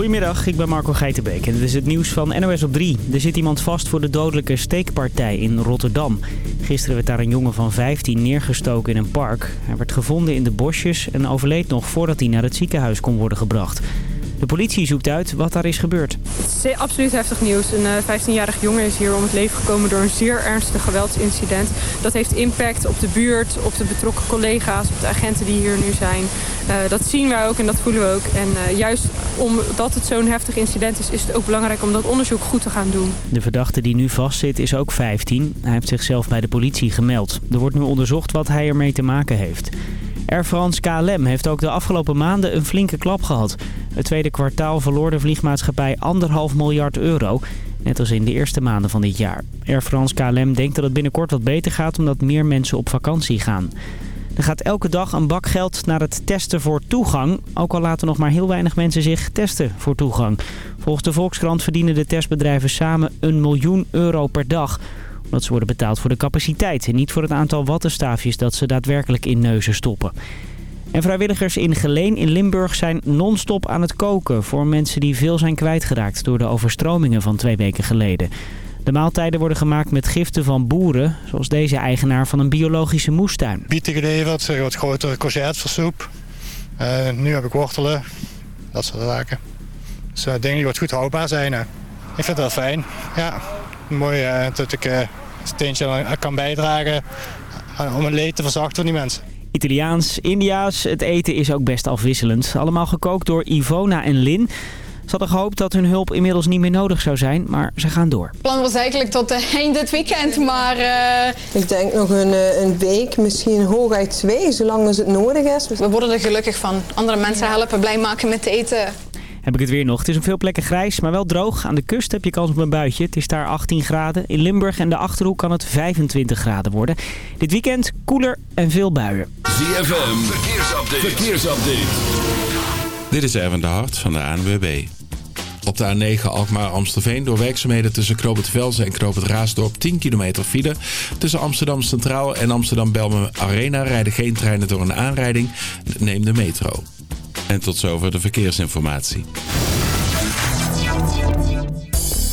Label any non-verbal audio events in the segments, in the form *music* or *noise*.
Goedemiddag, ik ben Marco Geitenbeek en dit is het nieuws van NOS op 3. Er zit iemand vast voor de dodelijke steekpartij in Rotterdam. Gisteren werd daar een jongen van 15 neergestoken in een park. Hij werd gevonden in de bosjes en overleed nog voordat hij naar het ziekenhuis kon worden gebracht. De politie zoekt uit wat daar is gebeurd. Het is absoluut heftig nieuws. Een 15-jarig jongen is hier om het leven gekomen door een zeer ernstig geweldsincident. Dat heeft impact op de buurt, op de betrokken collega's, op de agenten die hier nu zijn. Uh, dat zien wij ook en dat voelen we ook. En uh, juist omdat het zo'n heftig incident is, is het ook belangrijk om dat onderzoek goed te gaan doen. De verdachte die nu vastzit is ook 15. Hij heeft zichzelf bij de politie gemeld. Er wordt nu onderzocht wat hij ermee te maken heeft. Air France KLM heeft ook de afgelopen maanden een flinke klap gehad. Het tweede kwartaal verloor de vliegmaatschappij anderhalf miljard euro. Net als in de eerste maanden van dit jaar. Air France KLM denkt dat het binnenkort wat beter gaat omdat meer mensen op vakantie gaan. Er gaat elke dag een bak geld naar het testen voor toegang. Ook al laten nog maar heel weinig mensen zich testen voor toegang. Volgens de Volkskrant verdienen de testbedrijven samen een miljoen euro per dag omdat ze worden betaald voor de capaciteit en niet voor het aantal wattenstaafjes dat ze daadwerkelijk in neuzen stoppen. En vrijwilligers in Geleen in Limburg zijn non-stop aan het koken voor mensen die veel zijn kwijtgeraakt door de overstromingen van twee weken geleden. De maaltijden worden gemaakt met giften van boeren, zoals deze eigenaar van een biologische moestuin. Bieten geleverd, wat grotere courgettes voor soep. Uh, nu heb ik wortelen, dat soort zaken. Dus uh, dingen die wat goed houdbaar zijn. Ik vind het wel fijn. Ja, mooi dat ik een steentje kan bijdragen om een leed te verzachten van die mensen. Italiaans, Indiaas, het eten is ook best afwisselend. Allemaal gekookt door Ivona en Lin. Ze hadden gehoopt dat hun hulp inmiddels niet meer nodig zou zijn, maar ze gaan door. Het plan was eigenlijk tot eind dit weekend, maar... Uh... Ik denk nog een, een week, misschien hooguit twee, zolang als het nodig is. We worden er gelukkig van. Andere mensen helpen, blij maken met eten. Heb ik het weer nog. Het is op veel plekken grijs, maar wel droog. Aan de kust heb je kans op een buitje. Het is daar 18 graden. In Limburg en de Achterhoek kan het 25 graden worden. Dit weekend koeler en veel buien. ZFM, verkeersupdate. verkeersupdate. Dit is Erwin de Hart van de ANWB. Op de A9 Alkmaar-Amstelveen door werkzaamheden tussen Knoop het Velzen en Knoop het Raasdorp 10 kilometer file. Tussen Amsterdam Centraal en Amsterdam-Belmen Arena rijden geen treinen door een aanrijding. Neem de metro. En tot zover de verkeersinformatie.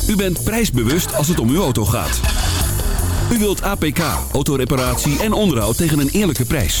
U bent prijsbewust als het om uw auto gaat. U wilt APK, autoreparatie en onderhoud tegen een eerlijke prijs.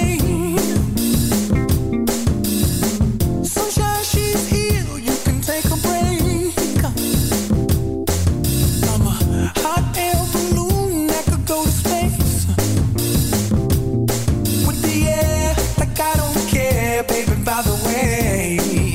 me.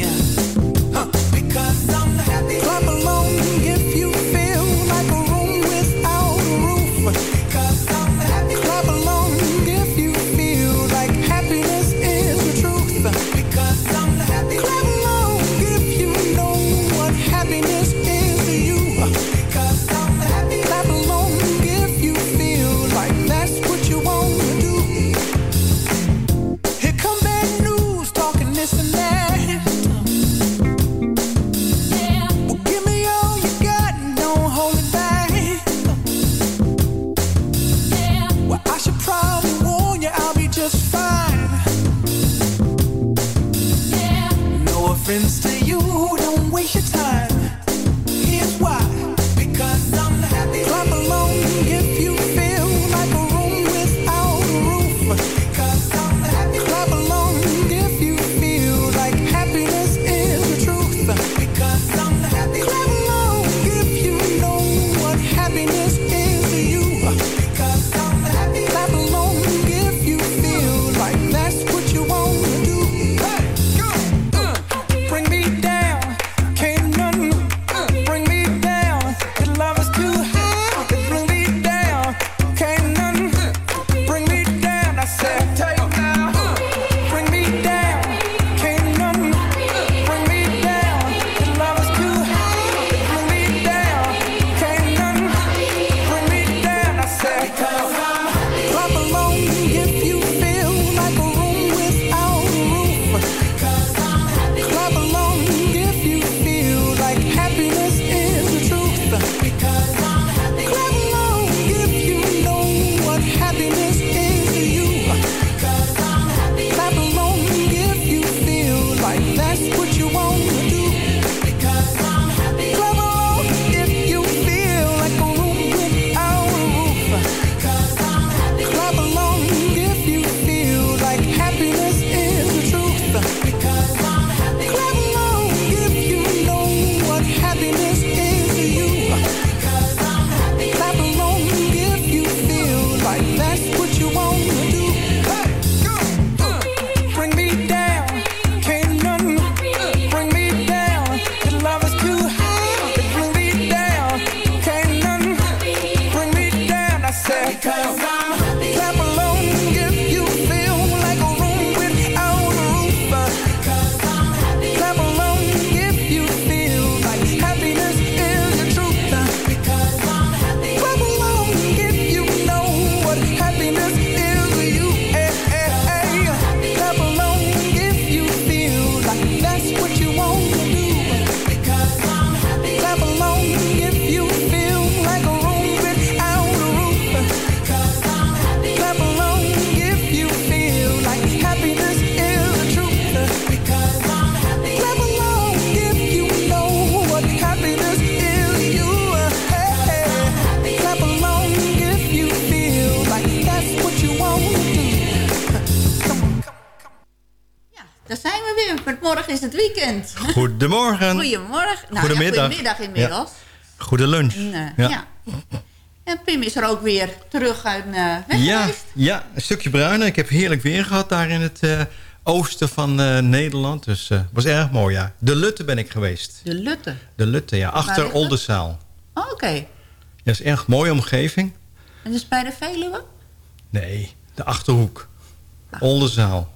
Goedemorgen. Goedemorgen. Nou, Goedemiddag. Ja, goedemiddag inmiddels. Goede lunch. Eh, Ja. ja. En Pim is er ook weer terug uit uh, weg Ja, ja, een stukje bruiner. Ik heb heerlijk weer gehad daar in het eh, oosten van eh, Nederland. Dus het was erg mooi, ja. De Lutte ben ik geweest. De Lutte. De Lutte, ja. Achter? Oldenzaal. Oh, Oké. Dat is echt een mooie omgeving. En dus bij de Veluwe? Nee, de Achterhoek. Oldenzaal.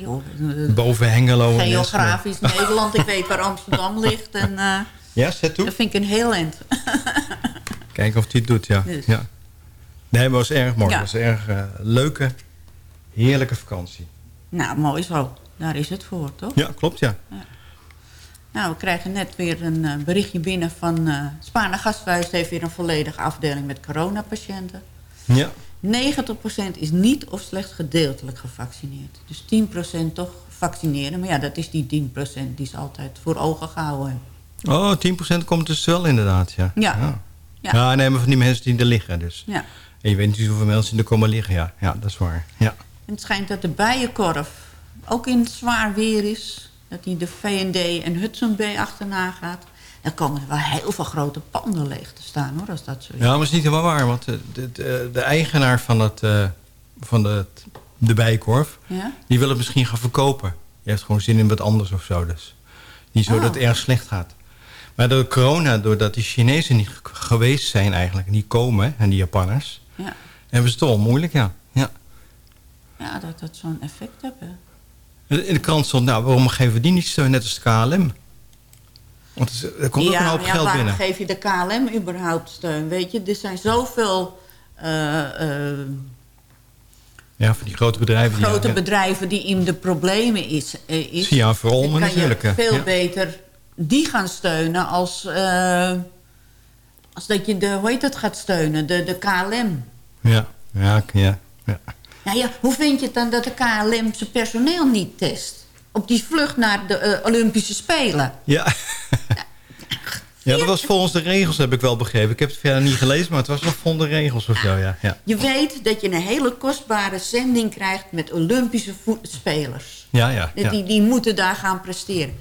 Ja, joh. Boven Hengelo. en Geografisch *laughs* Nederland. Ik weet waar Amsterdam ligt. En eh. Ja, zet toe. dat vind ik een heel eind. *laughs* Kijken of hij het doet, ja. Dus. ja. Nee, maar het was erg mooi. Ja. Het was erg eh, leuke, heerlijke vakantie. nou, mooi zo. Daar is het voor, toch? Ja, klopt, ja. Nou, we krijgen net weer een eh, berichtje binnen van... Spaarne Gasthuis heeft weer een volledige afdeling met coronapatiënten. Ja, 90% is niet of slechts gedeeltelijk gevaccineerd. Dus 10% toch vaccineren. Maar ja, dat is die 10% die ze altijd voor ogen gehouden hebben. oh, 10% komt dus wel inderdaad, ja. Ja. Ja, Ja. ja nee, maar van die mensen die er liggen, dus. Ja. En je weet niet hoeveel mensen er komen liggen, ja. Ja, dat is waar, ja. En het schijnt dat de bijenkorf ook in zwaar weer is. Dat die de V&D en Hudson Bay achterna gaat. Dan komen er wel heel veel grote panden leeg te staan, hoor, als dat zo is. Ja, maar is niet helemaal waar, want de, de, eigenaar van, het, eh, van de, de bijkorf... Ja? die wil het misschien gaan verkopen. Die heeft gewoon zin in wat anders of zo, dus. Niet zo Oh. dat het erg slecht gaat. Maar door corona, doordat die Chinezen niet geweest zijn eigenlijk... niet komen, en die Japanners... Ja, hebben ze het toch wel moeilijk, ja. ja. ja dat dat zo'n effect heeft. hè. In de krant stond, nou, waarom geven we die niet steun, net als de KLM? Want er komt ook een ja, hoop ja, geld waarom binnen. geef je de KLM überhaupt steun? Weet je, er zijn zoveel eh, eh, Ja, voor die grote bedrijven. die- grote ja. bedrijven die in de problemen is. eh, is Sia Verolmen dan kan natuurlijk, je veel Ja. beter die gaan steunen als, eh, als dat je de, hoe heet het, gaat steunen, de, de KLM. Ja, ja, ja. ja. Nou ja, hoe vind je het dan dat de KLM zijn personeel niet test? Op die vlucht naar de eh, Olympische Spelen. Ja. *laughs* ja, dat was volgens de regels, heb ik wel begrepen. Ik heb het verder niet gelezen, maar het was wel volgens de regels of zo, ja. ja. Je weet dat je een hele kostbare zending krijgt met Olympische spelers. Ja, ja, ja. Die, die moeten daar gaan presteren.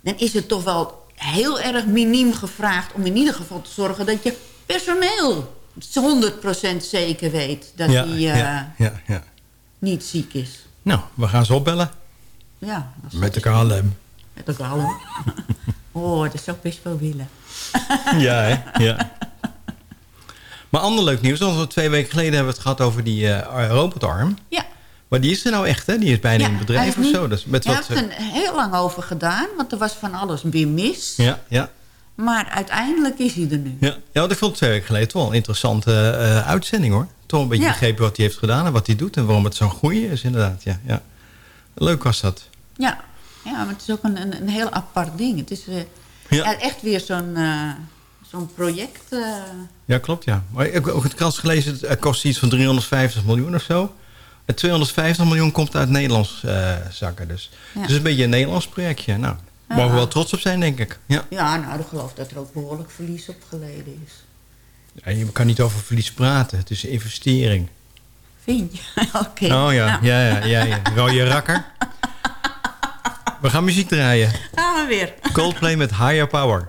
Dan is het toch wel heel erg miniem gevraagd... om in ieder geval te zorgen dat je personeel 100% zeker weet... dat ja, die eh, ja. niet ziek is. Nou, we gaan ze opbellen. Ja, Met de is- KLM. Met de KLM. *laughs* oh, dat zou ik best wel willen. *laughs* Ja, hè? Ja. Maar ander leuk nieuws. Want we twee weken geleden hebben we het gehad over die eh, robotarm. Ja. Maar die is er nou echt, hè? Die is bijna in het hij bedrijf of niet- zo. Dus met Hij wat, heeft er heel lang over gedaan, want er was van alles weer mis. Ja, ja. Maar uiteindelijk is hij er nu. Ja, ja want ik vond het twee weken geleden toch wel een interessante eh, uitzending hoor. Toch een beetje Ja. begrepen wat hij heeft gedaan en wat hij doet en waarom het zo'n goeie is inderdaad. Ja, ja. Leuk was dat. Ja, ja maar het is ook een, een, een heel apart ding. Het is eh, Ja. ja, echt weer zo'n eh, zo'n project. eh. Ja, klopt ja. Maar ik heb ook het krant gelezen, het kost iets van 350 miljoen of zo. En 250 miljoen komt uit Nederlands zakken dus. Ja. Dus een beetje een Nederlands projectje. Nou, daar mogen we wel trots op zijn denk ik. Ja. ja, nou, ik geloof dat er ook behoorlijk verlies op geleden is. Ja, je kan niet over verlies praten. Het is investering. Vind je? *laughs* Oké. Oh ja, Nou, ja, ja, ja, ja. Rode rakker. *laughs* We gaan muziek draaien. Gaan we weer. Coldplay met Higher Power.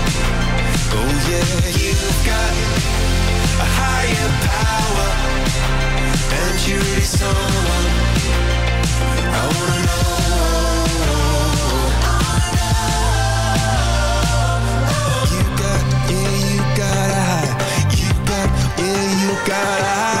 Oh yeah, you got a higher power, and you're I wanna know. You got, yeah, you got a high. You got, yeah, you got a high.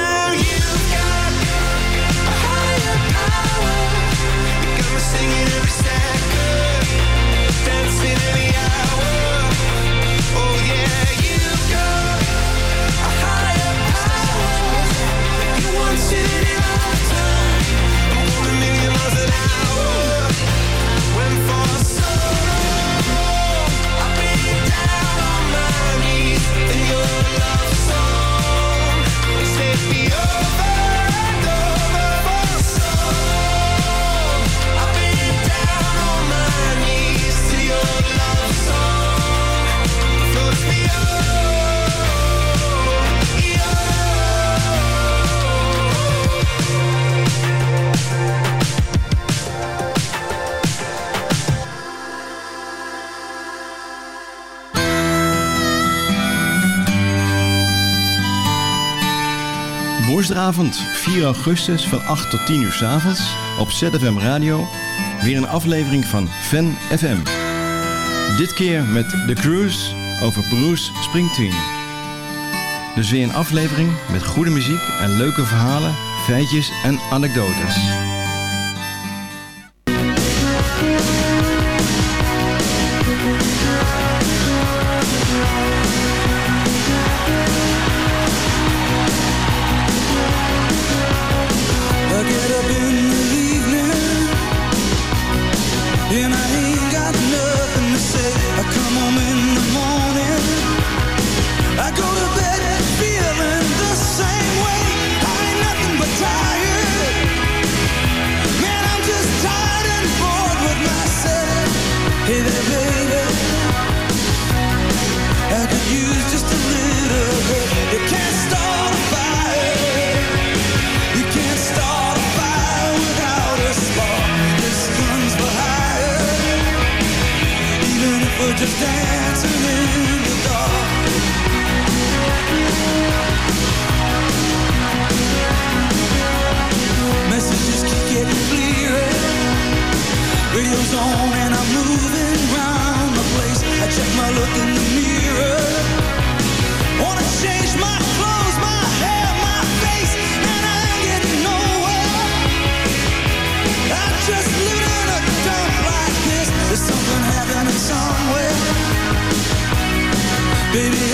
Vanavond, 4 augustus van 8 tot 10 uur s avonds op ZFM Radio weer een aflevering van Fan FM. Dit keer met The Cruise over Bruce Springsteen. Dus weer een aflevering met goede muziek en leuke verhalen, feitjes en anekdotes.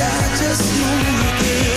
I just know you care.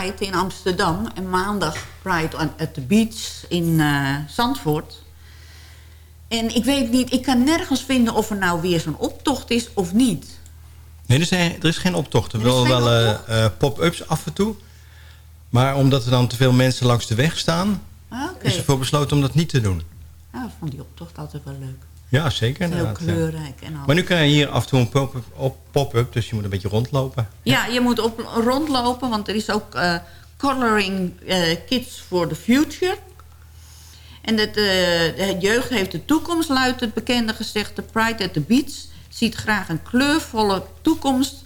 Pride in Amsterdam. En maandag Pride on- at the Beach in eh, Zandvoort. En ik weet niet, ik kan nergens vinden of er nou weer zo'n optocht is of niet. Nee, er, zijn, er is geen optocht. Er Er wel wel eh, eh, pop-ups af en toe. Maar omdat er dan te veel mensen langs de weg staan... Ah, Oké. is ervoor besloten om dat niet te doen. Nou, ik vond die optocht altijd wel leuk. Ja, zeker. Heel inderdaad, kleurrijk en. Maar nu krijg je hier af en toe een pop-up, op- pop-up dus je moet een beetje rondlopen. Ja, je moet op, rondlopen, want er is ook eh, Coloring eh, Kids for the Future. En het, eh, de jeugd heeft de toekomst, luidt het bekende gezegde Pride at the Beach. Ziet graag een kleurvolle toekomst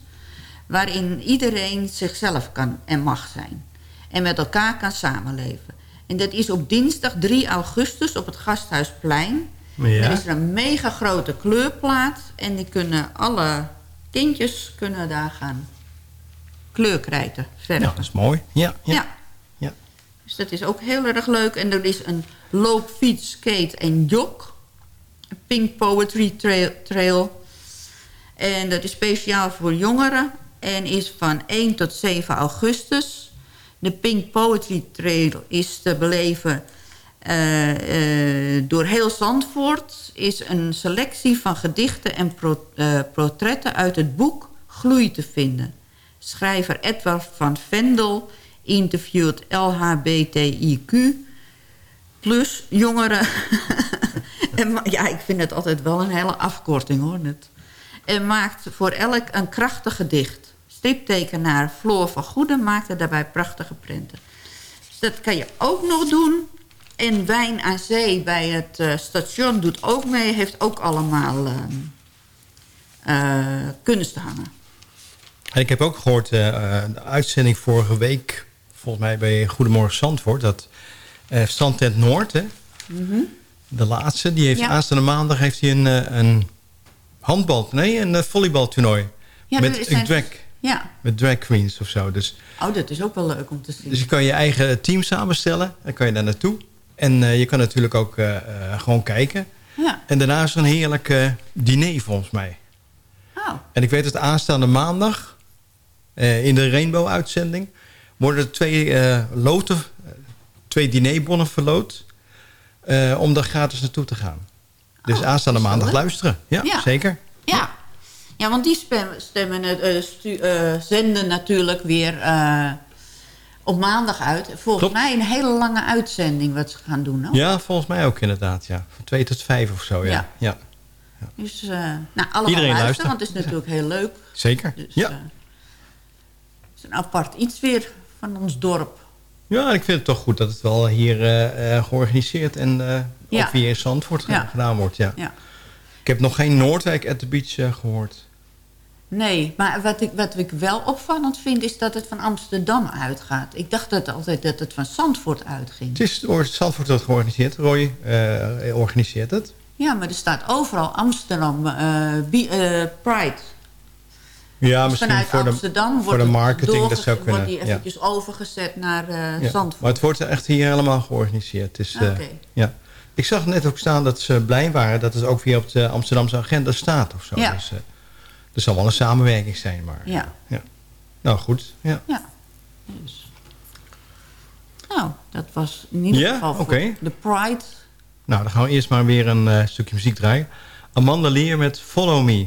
waarin iedereen zichzelf kan en mag zijn. En met elkaar kan samenleven. En dat is op dinsdag 3 augustus op het Gasthuisplein. Ja. Er is een mega grote kleurplaat. En die kunnen alle kindjes kunnen daar gaan kleurkrijten verven. Ja, dat is mooi. Ja, ja. Ja. ja. Dus dat is ook heel erg leuk. En er is een loop, fiets, skate en jog. Een Pink Poetry trail, trail. En dat is speciaal voor jongeren. En is van 1 tot 7 augustus. De Pink Poetry Trail is te beleven eh, eh, door heel Zandvoort. Is een selectie van gedichten en pro- eh, portretten uit het boek Gloei te vinden. Schrijver Edward van Vendel interviewt LHBTIQ plus jongeren. *laughs* en, ja, ik vind het altijd wel een hele afkorting hoor. Het. En maakt voor elk een krachtig gedicht. Striptekenaar Floor van Goeden maakte daarbij prachtige prenten. Dat kan je ook nog doen. En Wijn aan Zee bij het eh, station doet ook mee. Heeft ook allemaal eh, kunst hangen. En ik heb ook gehoord, eh, de uitzending vorige week... volgens mij bij Goedemorgen Zandvoort... dat eh Strandtent Noord, hè, Mhm. de laatste... die heeft Ja. aanstaande maandag heeft hij een, een handbal... nee, een volleybaltoernooi. Ja, met, een drag, Ja. met drag queens of zo. Dus, Oh, dat is ook wel leuk om te zien. dus je kan je eigen team samenstellen. Dan kan je daar naartoe. En eh, je kan natuurlijk ook eh, eh, gewoon kijken. Ja. En daarna is er een heerlijk diner volgens mij. Oh. En ik weet dat aanstaande maandag... in de Rainbow-uitzending... worden er twee loten... twee dinerbonnen verloot... om daar gratis naartoe te gaan. Dus Oh, aanstaande maandag luisteren. Ja, Ja. zeker. Ja. Ja, want die stemmen, stu- eh, zenden natuurlijk weer op maandag uit. Volgens Klopt. mij een hele lange uitzending wat ze gaan doen. Hoor. Ja, volgens mij ook inderdaad. Ja. Van twee tot vijf of zo, ja. Ja. ja. Dus uh, nou, allemaal Iedereen luisteren, want het is natuurlijk heel leuk. Zeker. Dus, ja. eh, het is een apart iets weer van ons dorp. ja, ik vind het toch goed dat het wel hier eh, georganiseerd... en ook weer in Zandvoort gedaan wordt. Ja. Ja. Ik heb nog geen Noordwijk at the Beach eh, gehoord. Nee, maar wat ik, wat ik wel opvallend vind... is dat het van Amsterdam uitgaat. Ik dacht dat altijd dat het van Zandvoort uitging. Het is door Zandvoort dat georganiseerd. Roy eh, organiseert het. Ja, maar er staat overal Amsterdam eh, bi- eh, Pride. Ja, Dus misschien vanuit voor de, Amsterdam voor wordt de marketing. Dat zou kunnen. wordt die ja. eventjes overgezet naar Ja. Zandvoort. Maar het wordt echt hier helemaal georganiseerd. Oké. ja. Ik zag net ook staan dat ze blij waren... dat het ook weer op de Amsterdamse agenda staat of zo. Ja. Dus, er zal wel een samenwerking zijn. Maar, Ja. Nou, goed. Ja. Ja. Dus. Nou, dat was in ieder Ja? geval de Pride. Nou, dan gaan we eerst maar weer een eh, stukje muziek draaien. Amanda Lear met Follow Me.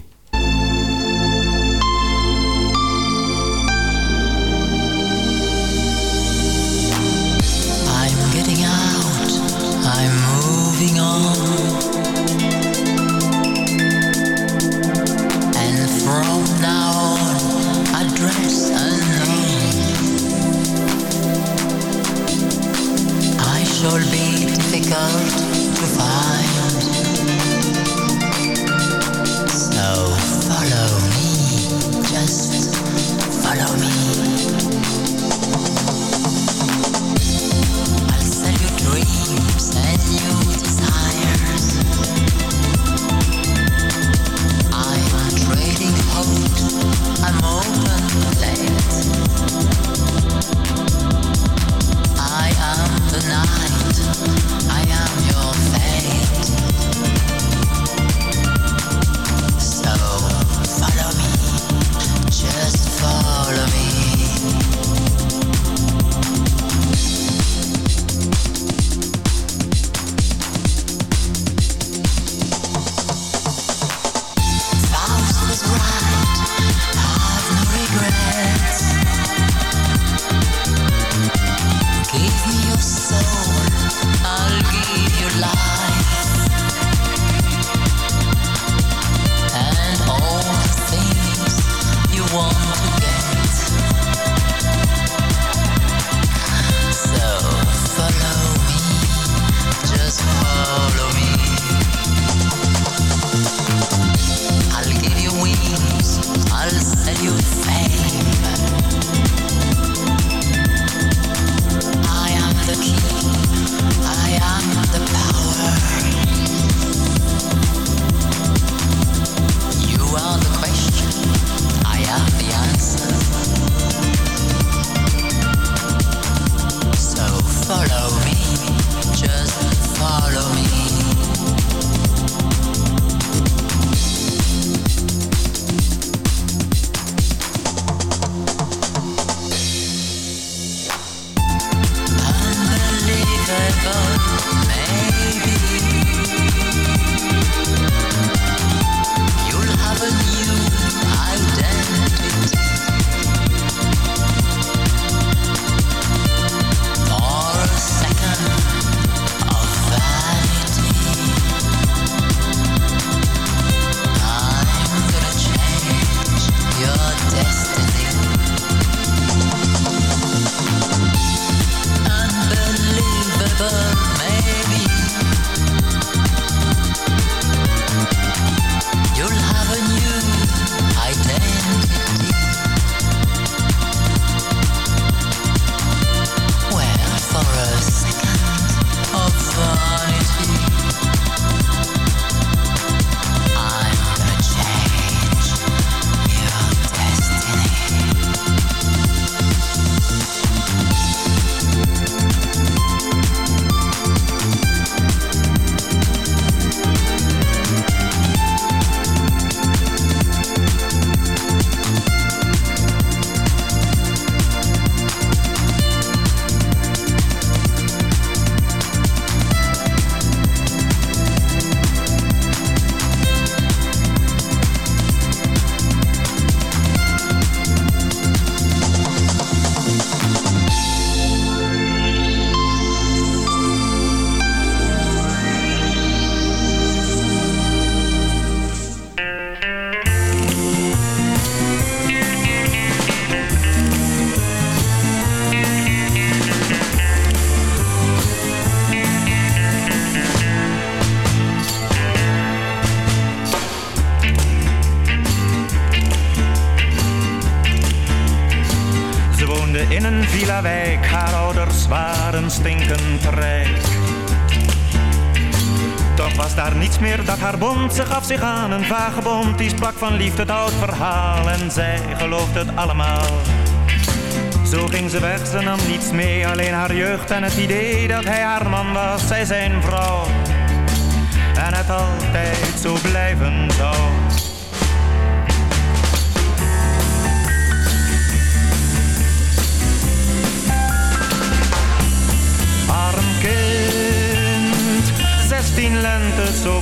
Aan een vagebond. Die sprak van liefde het oud verhaal. En zij geloofde het allemaal. Zo ging ze weg, ze nam niets mee. Alleen haar jeugd en het idee dat hij haar man was. Zij zijn vrouw. En het altijd zo blijven zou. Arm kind, zestien lente zo.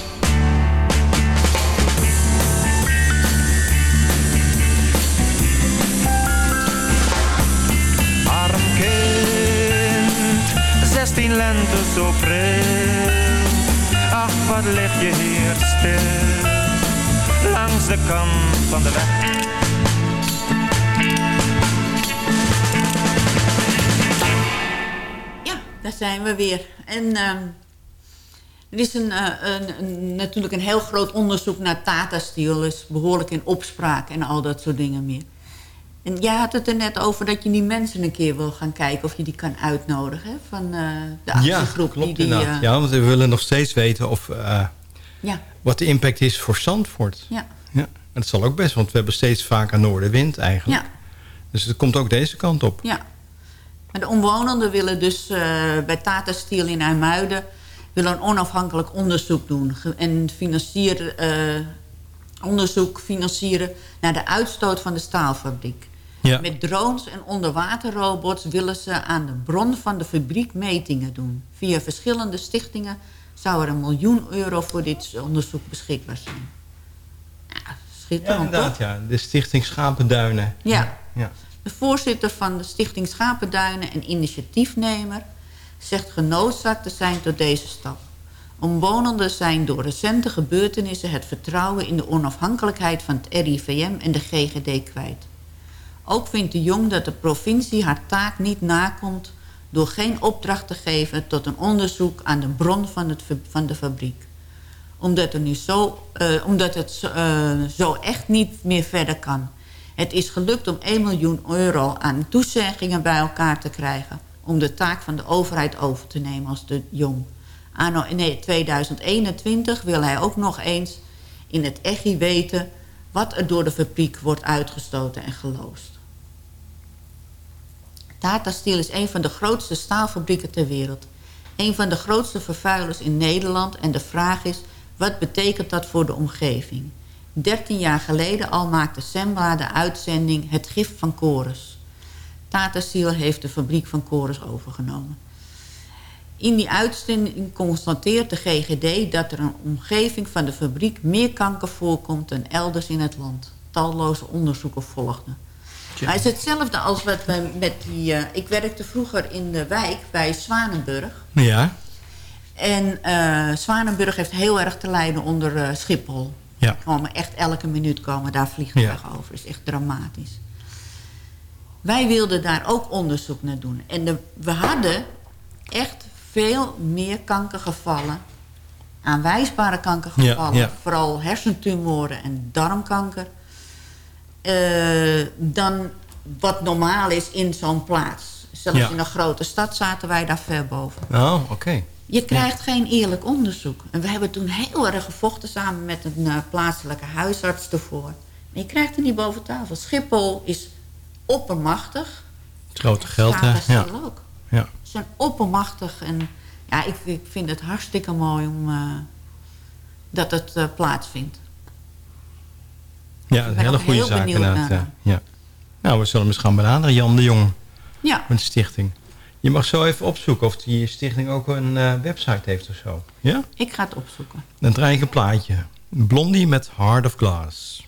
Lente zo pril. Ach, wat lig je hier stil, langs de kant van de weg. Ja, daar zijn we weer. En ehm, er is een, eh, een, een- natuurlijk een heel groot onderzoek naar Tata Steel. Dus behoorlijk in opspraak en al dat soort dingen meer. En jij had het er net over dat je die mensen een keer wil gaan kijken... of je die kan uitnodigen, hè? Van eh, de Ja, actiegroep. klopt die, inderdaad. eh, Ja, want we willen nog steeds weten of, eh, Ja. wat de impact is voor Zandvoort. Ja. ja. En dat zal ook best, want we hebben steeds vaker noordenwind eigenlijk. Ja. Dus het komt ook deze kant op. Ja. Maar de omwonenden willen dus bij Tata Steel in IJmuiden... willen een onafhankelijk onderzoek doen. En financieren, onderzoek financieren naar de uitstoot van de staalfabriek. Ja. Met drones en onderwaterrobots willen ze aan de bron van de fabriek metingen doen. Via verschillende stichtingen zou er een miljoen euro voor dit onderzoek beschikbaar zijn. Ja, Ja, schitterend inderdaad. toch? Ja. De Stichting Schapenduinen. Ja. ja. De voorzitter van de Stichting Schapenduinen en initiatiefnemer zegt genoodzaakt te zijn tot deze stap. Omwonenden zijn door recente gebeurtenissen het vertrouwen in de onafhankelijkheid van het RIVM en de GGD kwijt. Ook vindt de Jong dat de provincie haar taak niet nakomt door geen opdracht te geven tot een onderzoek aan de bron van, het, van de fabriek. Omdat, nu zo, eh, omdat het zo- eh, zo echt niet meer verder kan. Het is gelukt om 1 miljoen euro aan toezeggingen bij elkaar te krijgen... om de taak van de overheid over te nemen als de Jong. Anno nee, 2021 wil hij ook nog eens in het EGI weten... wat er door de fabriek wordt uitgestoten en geloosd. Tata Steel is een van de grootste staalfabrieken ter wereld. Een van de grootste vervuilers in Nederland. En de vraag is, wat betekent dat voor de omgeving? 13 jaar geleden al maakte Sembla de uitzending Het Gif van Chorus. Tata Steel heeft de fabriek van Chorus overgenomen. In die uitzending constateert de GGD dat er een omgeving van de fabriek meer kanker voorkomt dan elders in het land. Talloze onderzoeken volgden. Hij is hetzelfde als wat wij met die... eh, ik werkte vroeger in de wijk bij Zwanenburg. Ja. En eh Zwanenburg heeft heel erg te lijden onder eh, Schiphol. Ja. Komen echt elke minuut komen daar vliegtuigen over. is echt dramatisch. Wij wilden daar ook onderzoek naar doen. En de, we hadden echt veel meer kankergevallen. Aanwijsbare kankergevallen. Ja, ja. Vooral hersentumoren en darmkanker. eh, dan wat normaal is in zo'n plaats. Zelfs Ja. in een grote stad zaten wij daar ver boven. Oh, oké. Je krijgt geen eerlijk onderzoek. En we hebben toen heel erg gevochten samen met een eh, plaatselijke huisarts ervoor. Maar je krijgt er niet boven tafel. Schiphol is oppermachtig. Het grote geld, hè? Ja. Ook. Ja. Zijn oppermachtig. En ja, ik, ik vind het hartstikke mooi om, eh, dat het eh, plaatsvindt. Ja, een hele goede zaak inderdaad. naar Ja. ja. Nou, we zullen hem eens gaan benaderen, Jan de Jong. Ja. De stichting. Je mag zo even opzoeken of die stichting ook een eh, website heeft of zo. Ja? Ik ga het opzoeken. Dan draai ik een plaatje. Blondie met Heart of Glass.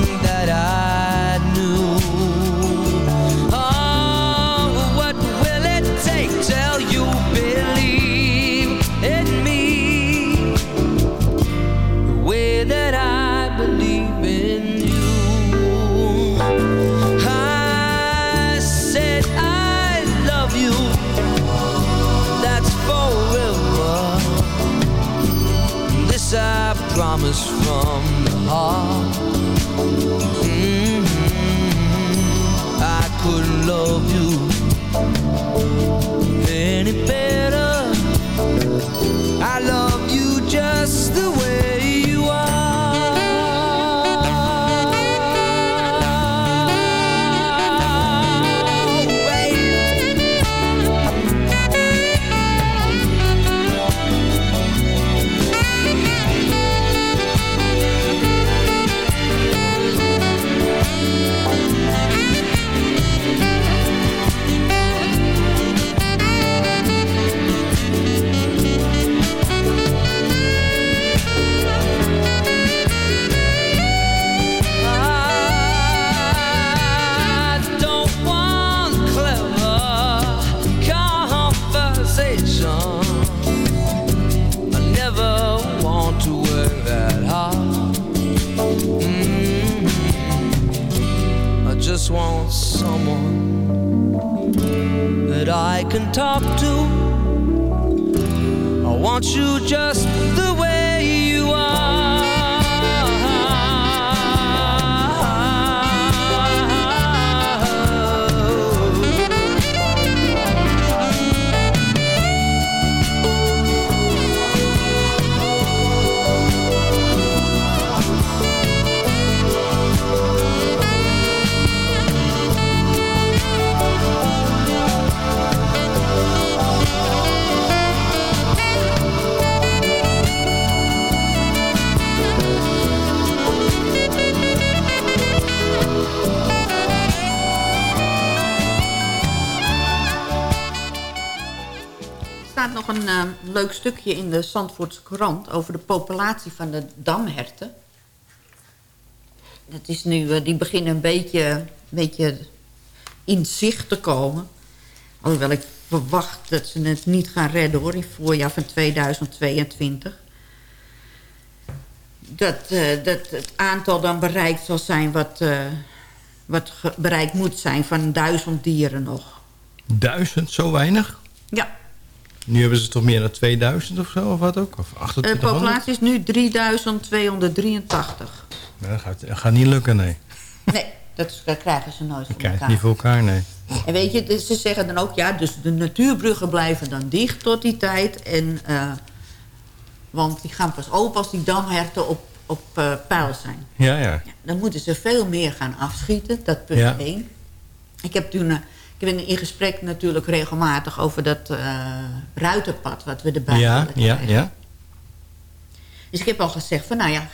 leuk stukje in de Zandvoortse krant... over de populatie van de damherten. Dat is nu, eh, die beginnen een beetje, beetje in zicht te komen. Alhoewel ik verwacht dat ze het niet gaan redden hoor, in het voorjaar van 2022. Dat, eh, dat het aantal dan bereikt zal zijn wat, eh, wat bereikt moet zijn van duizend dieren nog. Duizend, zo weinig? Ja. Nu hebben ze toch meer dan 2000 of zo, of wat ook? Of 2800? De populatie is nu 3283. Nee, dat, gaat, gaat niet lukken, nee. Nee, dat, krijgen ze nooit voor elkaar. Krijgen niet voor elkaar, nee. En weet je, ze zeggen dan ook... ja, dus de natuurbruggen blijven dan dicht tot die tijd. En, eh, want die gaan pas open als die damherten op, op eh, pijl zijn. Ja, ja, Dan moeten ze veel meer gaan afschieten, dat punt 1. Ik heb toen... Eh, ik ben in gesprek natuurlijk regelmatig over dat eh, ruitenpad... wat we erbij Ja, ja, ja. Dus ik heb al gezegd van, nou ja,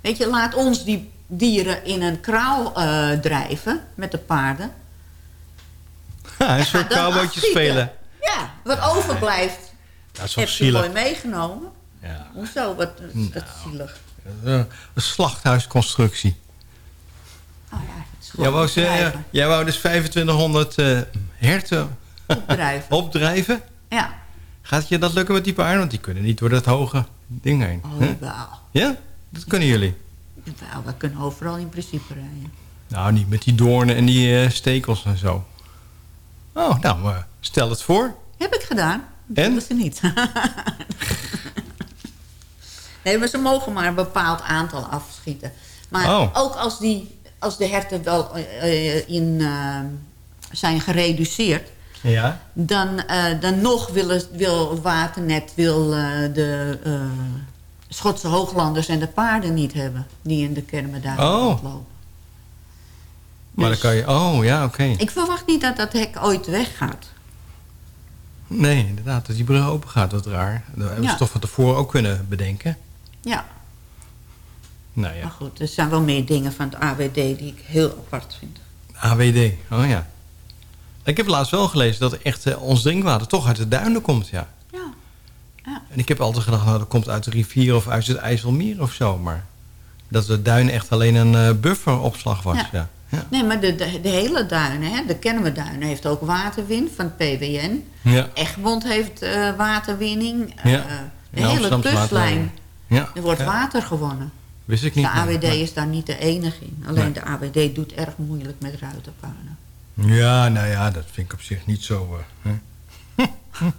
weet je, laat ons die dieren in een kraal eh, drijven met de paarden. Ja, een soort cowboytje spelen. Ja, wat overblijft, Dat is heb zielig. mooi meegenomen. Ja. Hoezo, wat is dat Nou. zielig. Eh, Een slachthuisconstructie. Oh ja, Jij wou, jij wou dus 2500 eh, herten Opdrijven. *laughs* opdrijven. Ja, Gaat je dat lukken met die paarden? Want die kunnen niet door dat hoge ding heen. oh, Huh? wel. Ja? Dat kunnen jullie. Wel, we kunnen overal in principe rijden. Nou, niet met die doornen en die eh, stekels en zo. Oh, nou, eh, stel het voor. Heb ik gedaan. Dat En? ze niet. *laughs* nee, maar ze mogen maar een bepaald aantal afschieten. Maar Oh. ook als, die, als de herten wel eh, eh, in, eh, zijn gereduceerd... Ja. dan, dan nog willen, wil Waternet wil, de Schotse hooglanders en de paarden niet hebben... die in de Kermenduin Oh. rondlopen. Maar dan kan je... Oh, ja, oké. Ik verwacht niet dat dat hek ooit weggaat. Nee, inderdaad. Dat die brug open gaat, wat raar. Dat hebben Ja. ze toch van tevoren ook kunnen bedenken. Ja, Nou ja, maar goed, er zijn wel meer dingen van het AWD die ik heel apart vind. AWD. Oh ja. Ik heb laatst wel gelezen dat echt eh, ons drinkwater toch uit de duinen komt, ja. Ja. ja. En ik heb altijd gedacht, nou, dat komt uit de rivier of uit het IJsselmeer of zo. Maar dat de duin echt alleen een eh, bufferopslag was, ja. Ja. ja. Nee, maar de, de, de hele duinen, hè, de Kennemerduinen heeft ook waterwin van PWN. Ja. Egmond heeft eh, waterwinning. Ja. De hele kustlijn. Er wordt water gewonnen. Wist ik niet. De AWD maar- is daar niet de enige in. Alleen Nee. de AWD doet erg moeilijk met ruitenpaarden. Ja, nou ja, dat vind ik op zich niet zo... eh, hè. *laughs*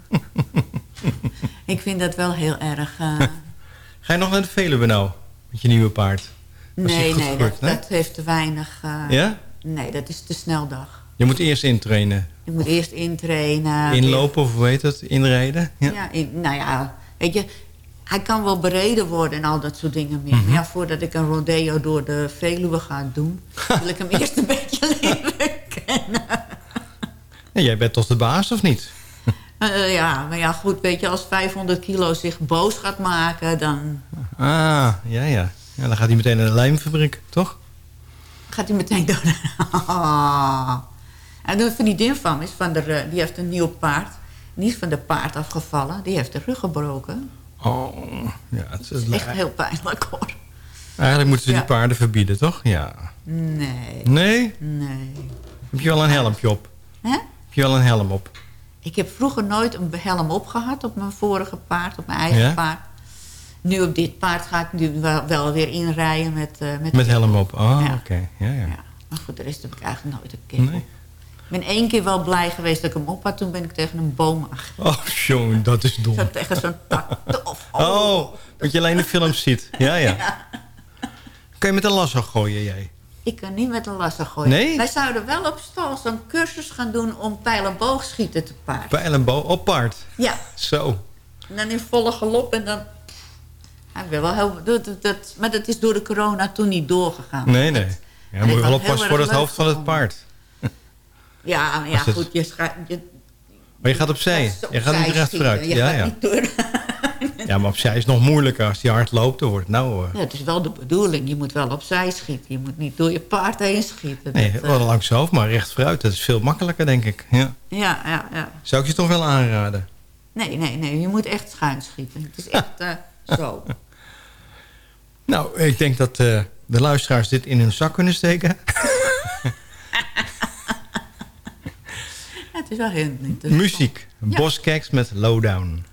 Ik vind dat wel heel erg... eh, *laughs* Ga je nog naar de Veluwe nou? Met je nieuwe paard? Was nee, nee, dat, dat heeft te weinig... eh, Ja? Nee, dat is te snel dag. Je moet eerst intrainen. Je moet eerst intrainen. Inlopen of hoe heet het? Inrijden? Ja. Ja, in- nou ja, weet je, hij kan wel bereden worden en al dat soort dingen meer. Mhm. Maar ja, voordat ik een rodeo door de Veluwe ga doen... wil ik hem eerst een beetje *laughs* leren kennen. En jij bent toch de baas of niet? Eh, ja, maar ja, goed, weet je, als 500 kilo zich boos gaat maken... dan Ah, ja, ja. ja dan gaat hij meteen naar de lijmfabriek, toch? gaat hij meteen door. en een vriendin van is van de, eh, die heeft een nieuw paard. Niet van de paard afgevallen, die heeft de rug gebroken. Oh, ja. Het is Echt heel pijnlijk hoor. Eigenlijk moeten ze Ja. die paarden verbieden, toch? Ja. Nee. Nee? Nee. Heb je wel een helmpje op? Hè? Heb je wel een helm op? Ik heb vroeger nooit een helm opgehad op mijn vorige paard, op mijn eigen Ja? paard. Nu op dit paard ga ik nu wel, wel weer inrijden met... eh, met, Met helm op. Oh, Ja. oké. Ja, ja. Maar goed, de rest heb ik eigenlijk nooit een keer. Nee. Ik ben één keer wel blij geweest dat ik hem op had. Toen ben ik tegen een boom aangereden. Oh, jongen, dat is dom. Zo tegen zo'n tak. Tof. *laughs* Oh, wat je alleen in films ziet. Ja, ja. *laughs* Kan je met een lasso gooien, jij? Ik kan niet met een lasser gooien. Nee? Wij zouden wel op stal zo'n cursus gaan doen om pijl en boogschieten te paard. Pijl en boog op paard. Ja, Zo. en dan in volle galop en dan... Hij wil wel heel, dat, dat, dat- maar dat is door de corona toen niet doorgegaan. Nee, nee. Ja, moet je wel oppassen voor het hoofd van het paard. Ja, ja, het- goed, je, scha- je, Maar je gaat opzij. Ja, Je gaat niet recht vooruit. Je Ja, gaat ja. niet door. *laughs* ja, maar opzij is nog moeilijker. Als die hard loopt, dan wordt het nou... Ja, het is wel de bedoeling. Je moet wel opzij schieten. Je moet niet door je paard heen schieten. nee, Dat, eh, wel langs je hoofd, maar recht vooruit. Dat is veel makkelijker, denk ik. Ja. ja, ja, ja. Zou ik je toch wel aanraden? Nee, nee, nee. Je moet echt schuin schieten. Het is echt eh, zo. *laughs* Nou, ik denk dat eh, de luisteraars dit in hun zak kunnen steken. *laughs* Ja, is wel heel interessant. Muziek. Boskeks met Lowdown.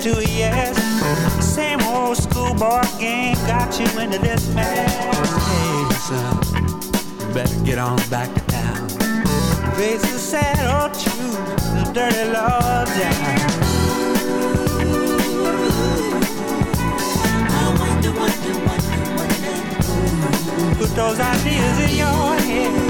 To a yes. Same old schoolboy game got you into this mess. Hey, son, better get on back to town. Face the sad old truth, the dirty law down. Put those ideas in your head.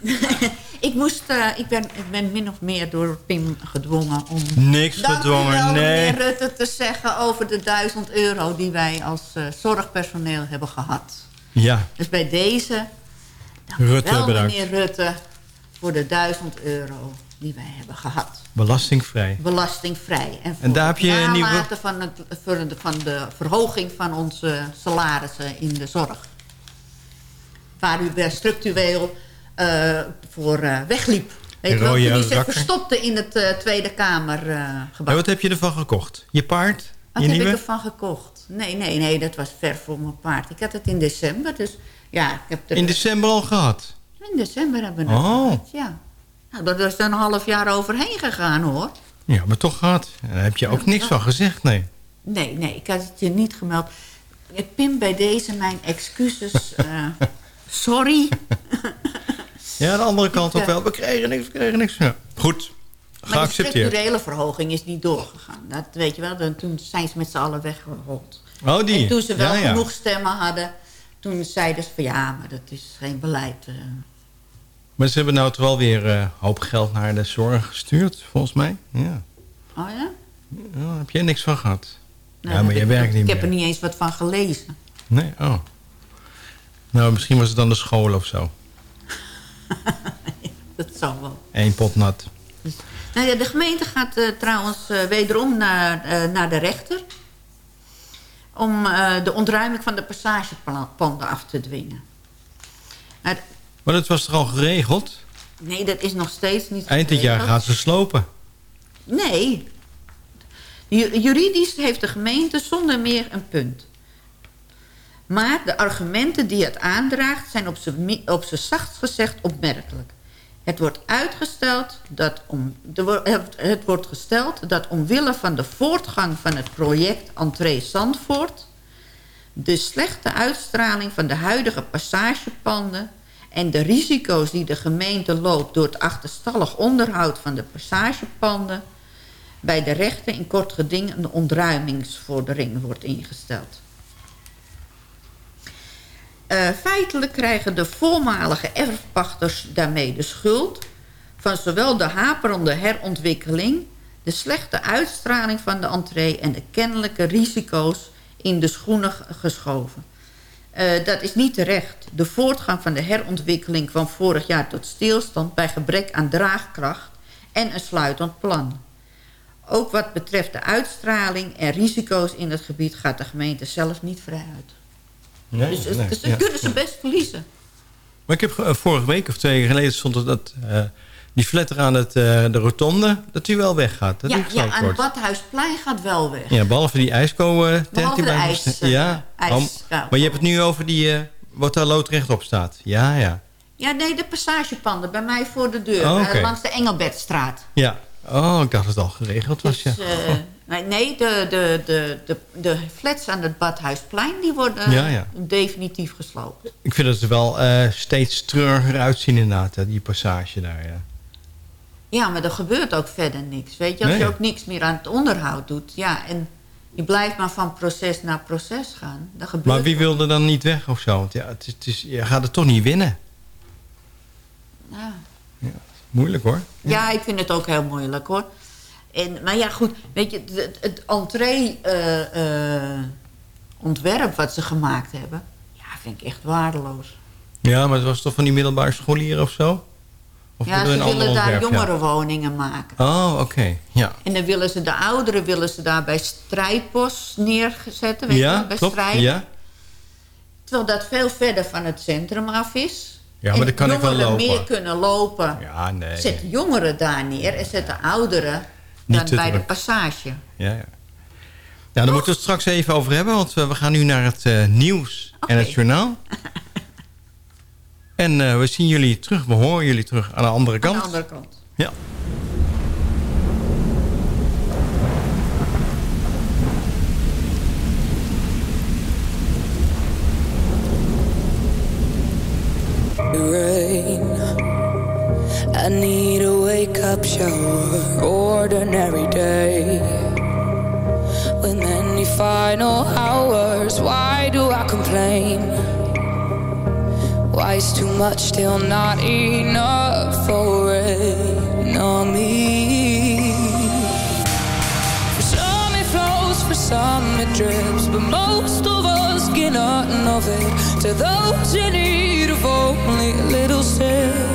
*laughs* moest, eh, ik, ben, ik ben min of meer door Pim gedwongen om... Niks gedwongen, nee. meneer Rutte, te zeggen over de 1000 euro die wij als eh, zorgpersoneel hebben gehad. Ja, Dus bij deze, Rutte wel bedankt. meneer Rutte, voor de 1000 euro die wij hebben gehad. Belastingvrij. Belastingvrij. En, voor En daar heb je een nieuwe- van, het, van de verhoging van onze salarissen in de zorg. Waar u bij structureel eh, voor eh, wegliep. Weet je wel, u zich verstopte in het eh, Tweede Kamer eh gebouw. En wat heb je ervan gekocht? Je paard? Wat je heb nieuwe? ik ervan gekocht? Nee, nee, nee, dat was ver voor mijn paard. Ik had het in december, dus ja, ik heb er... In december al gehad? In december hebben we het Oh. gehad, ja. Nou, dat is er een half jaar overheen gegaan, hoor. Ja, maar toch gehad. Daar heb je ook niks van gezegd, nee. Nee, nee, ik had het je niet gemeld. Eh, Pim, bij deze mijn excuses. *laughs* sorry. *laughs* Ja, de andere kant Ik, ook wel. We kregen niks, we kregen niks. Ja. Goed, Maar de geaccepteerd. structurele verhoging is niet doorgegaan. Dat weet je wel. Dan, toen zijn ze met z'n allen weggerold. Oh, die. En toen ze wel Ja, ja. genoeg stemmen hadden... toen zeiden ze van ja, maar dat is geen beleid. eh. Maar ze hebben nou toch wel weer eh, hoop geld naar de zorg gestuurd, volgens mij. Ja. Oh ja? Ja, daar heb jij niks van gehad. Nou, ja, maar je ik- werkt niet Ik meer. heb er niet eens wat van gelezen. Nee, oh. Nou, misschien was het dan de school of zo. *laughs* Dat zal wel. Eén pot nat. Nou ja, de gemeente gaat eh, trouwens eh, wederom naar, eh, naar de rechter... om de ontruiming van de passagepanden af te dwingen. D- Maar dat was toch al geregeld? nee, dat is nog steeds niet Eind dit jaar gaat ze slopen. Nee. Ju- Juridisch heeft de gemeente zonder meer een punt. Maar de argumenten die het aandraagt... zijn op mi- op gezegd opmerkelijk. Het wordt uitgesteld dat om, het- wordt gesteld dat omwille van de voortgang van het project Entree Zandvoort... de slechte uitstraling van de huidige passagepanden... en de risico's die de gemeente loopt door het achterstallig onderhoud van de passagepanden... bij de rechter in kort geding een ontruimingsvordering wordt ingesteld. Eh, feitelijk krijgen de voormalige erfpachters daarmee de schuld... van zowel de haperende herontwikkeling... de slechte uitstraling van de entree... en de kennelijke risico's in de schoenen geschoven. Eh, dat is niet terecht. De voortgang van de herontwikkeling kwam vorig jaar tot stilstand... bij gebrek aan draagkracht en een sluitend plan. Ook wat betreft de uitstraling en risico's in het gebied... gaat de gemeente zelf niet vrij uit. Nee, dus nee, dus ja, kunnen ze ja. best verliezen. Maar ik heb eh, vorige week of twee geleden stond er dat... eh, die flatter aan het, eh, de rotonde, dat die wel weggaat. Dat ja, ja, aan het. Badhuisplein gaat wel weg. Ja, behalve die ijsko-tent. Behalve de ijs, ja. ijs- maar je hebt het nu over die... wat daar loodrecht op staat. Ja, ja. Ja, nee, de passagepanden bij mij voor de deur. Oh, langs de Engelbertstraat. Ja. Oh, ik dacht dat het al geregeld was, Dus, ja. *laughs* nee, nee, de, de, de, de, de flats aan het Badhuisplein... die worden Ja, ja. definitief gesloopt. Ik vind dat ze wel eh, steeds treuriger uitzien inderdaad, hè, die passage daar. Ja. Ja, maar er gebeurt ook verder niks. Weet je, als je ook niks meer aan het onderhoud doet... ja, en je blijft maar van proces naar proces gaan... gebeurt Maar wie wilde dan niet weg of zo? Want ja, het is, het is, je gaat het toch niet winnen. Ja. Moeilijk hoor. Ja, ik vind het ook heel moeilijk hoor. En, maar ja, goed, weet je, het, het- entree-ontwerp wat ze gemaakt hebben... ja, vind ik echt waardeloos. Ja, maar het was toch van die middelbare scholieren of zo? Of ja, willen ze willen daar ontwerp, ja? jongerenwoningen maken. Oh, oké. Ja. En dan willen ze de ouderen willen ze daar bij strijdbos neerzetten. Weet je Ja, wel, bij klopt. strijden. Ja. Terwijl dat veel verder van het centrum af is. Ja, maar En dan kan ik wel jongeren lopen. meer kunnen lopen. Ja, nee. Zet jongeren daar neer en zet de ouderen dan bij de passage. Ja, ja. Ja, daar moeten we het straks even over hebben, want eh, we gaan nu naar het eh, nieuws en het journaal. *laughs* en eh, we zien jullie terug, we horen jullie terug aan de andere Aan kant. de andere kant. Ja. rain. I need a wake up shower, ordinary day. With many final hours, why do I complain? Why is too much, still not enough for rain on me. For some it flows, for some it drips, but most of us get nothing of it. To those in need of only a little sip.